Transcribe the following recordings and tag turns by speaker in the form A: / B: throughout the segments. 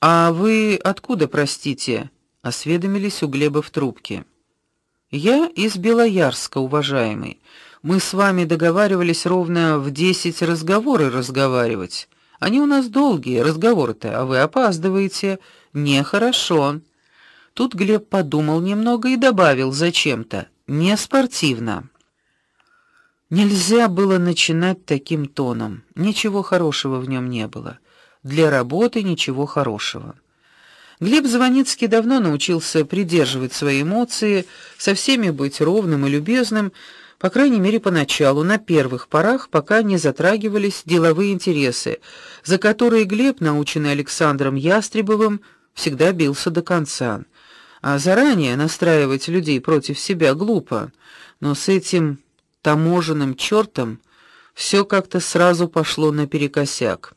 A: А вы откуда, простите? осведомились у Глеба в трубке. Я из Белоярска, уважаемый. Мы с вами договаривались ровно в десять разговоры разговаривать. Они у нас долгие разговоры-то, а вы опаздываете. Нехорошо. Тут Глеб подумал немного и добавил зачем-то: "Не спортивно". Нельзя было начинать таким тоном. Ничего хорошего в нем не было. Для работы ничего хорошего. Глеб Звоницкий давно научился придерживать свои эмоции, со всеми быть ровным и любезным, по крайней мере, поначалу, на первых порах, пока не затрагивались деловые интересы, за которые Глеб, наученный Александром Ястребовым, всегда бился до конца. А заранее настраивать людей против себя глупо, но с этим таможенным чёртом все как-то сразу пошло наперекосяк.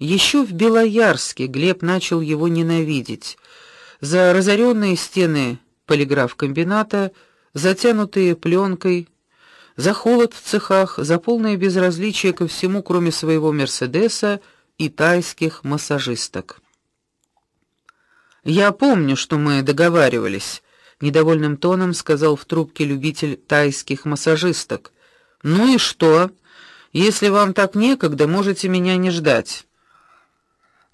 A: Еще в Белоярске Глеб начал его ненавидеть за разоренные стены полиграфкомбината, затянутые пленкой, за холод в цехах, за полное безразличие ко всему, кроме своего Мерседеса и тайских массажисток. Я помню, что мы договаривались, недовольным тоном сказал в трубке любитель тайских массажисток. Ну и что? Если вам так некогда, можете меня не ждать.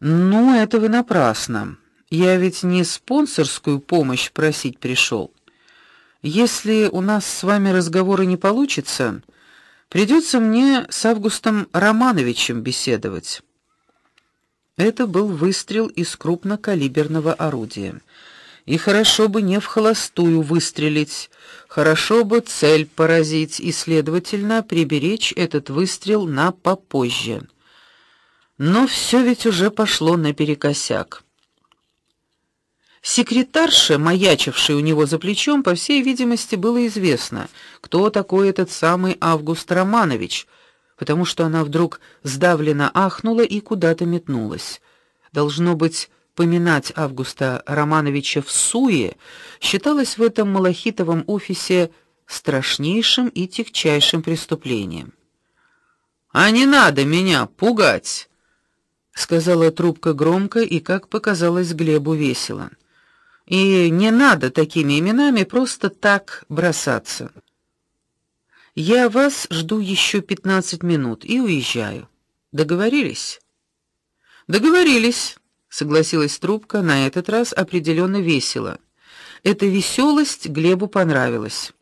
A: Ну, это вы напрасно. Я ведь не спонсорскую помощь просить пришел. Если у нас с вами разговоры не получится, придется мне с Августом Романовичем беседовать. Это был выстрел из крупнокалиберного орудия. И хорошо бы не в холостую выстрелить, хорошо бы цель поразить и, следовательно, приберечь этот выстрел на попозже. Но все ведь уже пошло наперекосяк. Секретарше, маячившей у него за плечом, по всей видимости, было известно, кто такой этот самый Август Романович, потому что она вдруг сдавленно ахнула и куда-то метнулась. Должно быть, поминать Августа Романовича в суе считалось в этом малахитовом офисе страшнейшим и тягчайшим преступлением. А не надо меня пугать, сказала трубка громко и, как показалось Глебу, весело. И не надо такими именами просто так бросаться. Я вас жду еще пятнадцать минут и уезжаю. Договорились? Договорились согласилась трубка, на этот раз определенно весело. Эта веселость Глебу понравилась.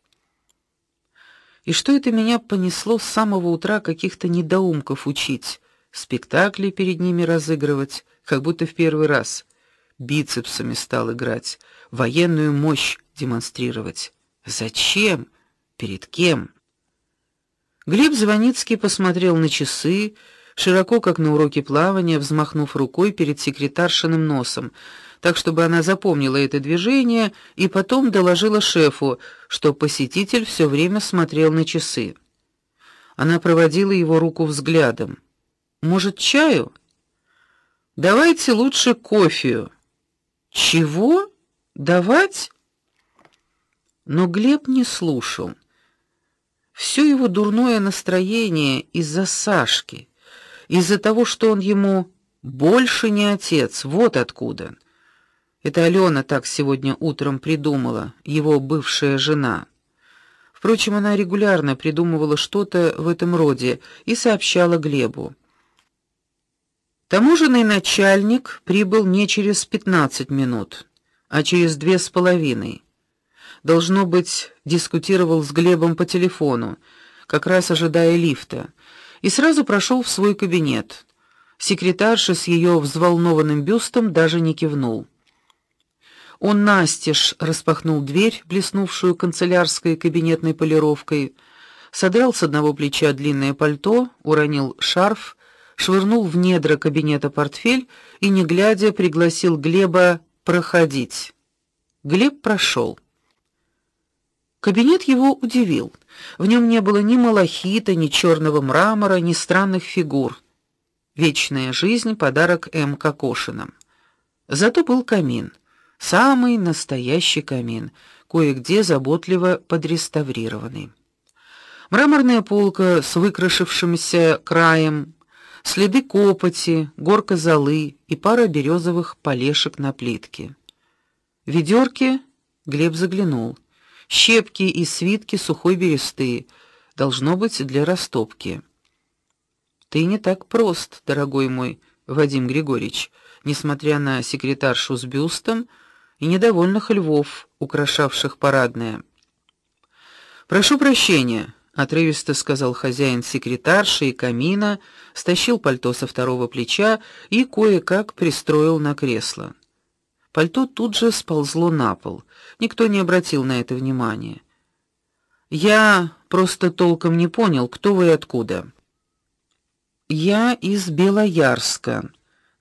A: И что это меня понесло с самого утра каких-то недоумков учить, спектакли перед ними разыгрывать, как будто в первый раз, бицепсами стал играть, военную мощь демонстрировать. Зачем? Перед кем? Глеб Звоницкий посмотрел на часы, широко, как на уроке плавания, взмахнув рукой перед секретаршиным носом, так чтобы она запомнила это движение и потом доложила шефу, что посетитель все время смотрел на часы. Она проводила его руку взглядом. Может, чаю? Давайте лучше кофе. Чего? Давать? Но Глеб не слушал. Все его дурное настроение из-за Сашки из-за того, что он ему больше не отец. Вот откуда. Это Алена так сегодня утром придумала, его бывшая жена. Впрочем, она регулярно придумывала что-то в этом роде и сообщала Глебу. Таможенный начальник прибыл не через пятнадцать минут, а через две с половиной. Должно быть, дискутировал с Глебом по телефону, как раз ожидая лифта и сразу прошел в свой кабинет. Секретарша с ее взволнованным бюстом даже не кивнул. Он настежь распахнул дверь, блеснувшую канцелярской кабинетной полировкой, содрал с одного плеча длинное пальто, уронил шарф, швырнул в недра кабинета портфель и не глядя пригласил Глеба проходить. Глеб прошел. Кабинет его удивил. В нем не было ни малахита, ни черного мрамора, ни странных фигур. Вечная жизнь подарок М. Кокошиным. Зато был камин, самый настоящий камин, кое-где заботливо подреставрированный. Мраморная полка с выкрашившимся краем, следы копоти, горка золы и пара березовых полешек на плитке. Ведерки Глеб заглянул. Щепки и свитки сухой бересты, должно быть для растопки. Ты не так прост, дорогой мой Вадим Григорьевич, несмотря на секретаршу с бюстом и недовольных львов, украшавших парадное. Прошу прощения, отрывисто сказал хозяин секретарши и камина, стащил пальто со второго плеча и кое-как пристроил на кресло. Пальто тут же сползло на пол. Никто не обратил на это внимания. Я просто толком не понял, кто вы и откуда. Я из Белоярска,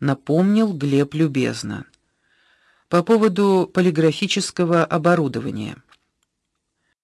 A: напомнил Глеб любезно. По поводу полиграфического оборудования.